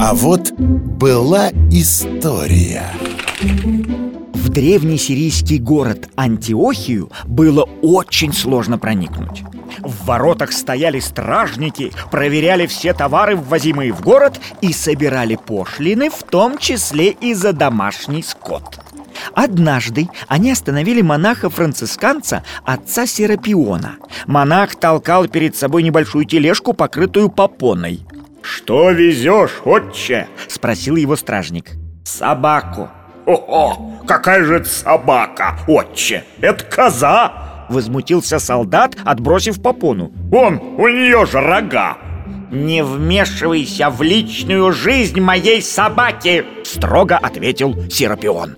А вот была история В древний сирийский город Антиохию было очень сложно проникнуть в воротах стояли стражники, проверяли все товары, ввозимые в город, и собирали пошлины, в том числе и за домашний скот. Однажды они остановили монаха-францисканца, отца Серапиона. Монах толкал перед собой небольшую тележку, покрытую попоной. «Что везешь, отче?» – спросил его стражник. «Собаку». «О-о, какая же это собака, отче? Это коза!» Возмутился солдат, отбросив попону «Вон, у нее же рога!» «Не вмешивайся в личную жизнь моей собаки!» Строго ответил Серапион